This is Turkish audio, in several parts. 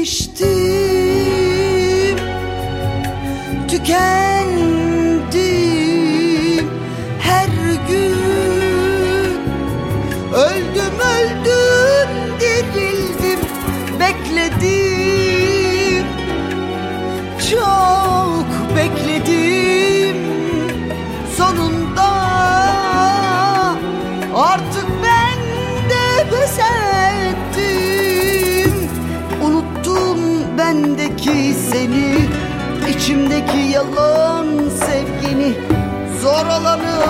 geçtim. Tüken ki seni içimdeki yalan sevgini Zor olanı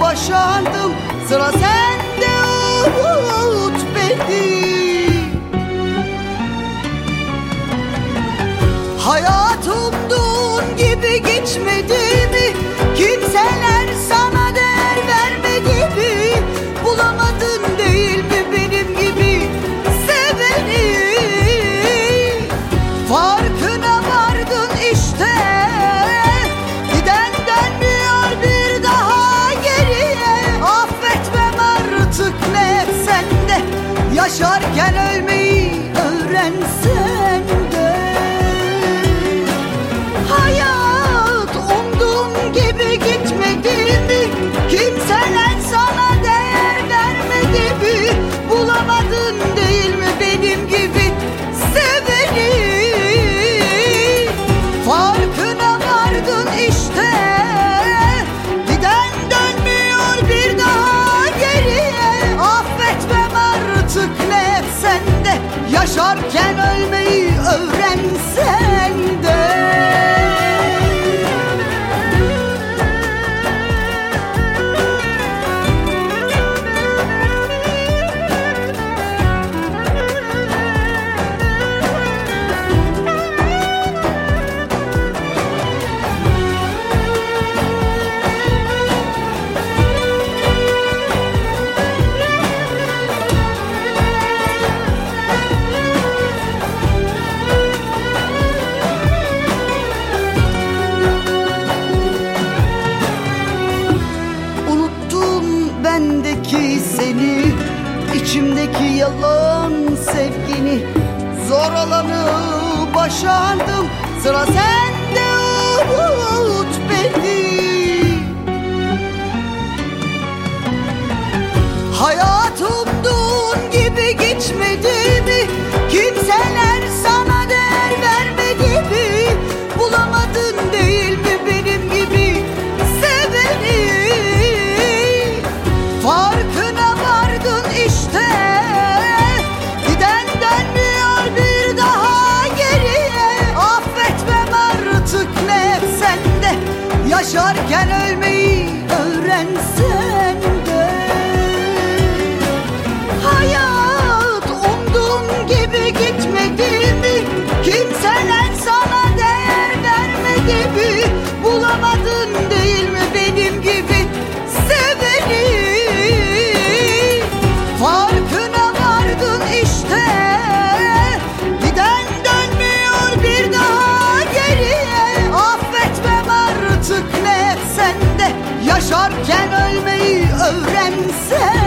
başardım Sıra sende unut beni Hayatımduğun gibi geçmedi mi? Kimseler Yaşarken ölmeyi öğrense yaşarken ölmeyi öğrense İçimdeki yalan sevgini Zor olanı başardım. Sıra sende umut. Yaşarken ölmeyi öğrensen de Hayat umduğum gibi gitmedi mi? Kimseler sana değer vermedi mi? Bulamadın değil mi benim gibi? çevremse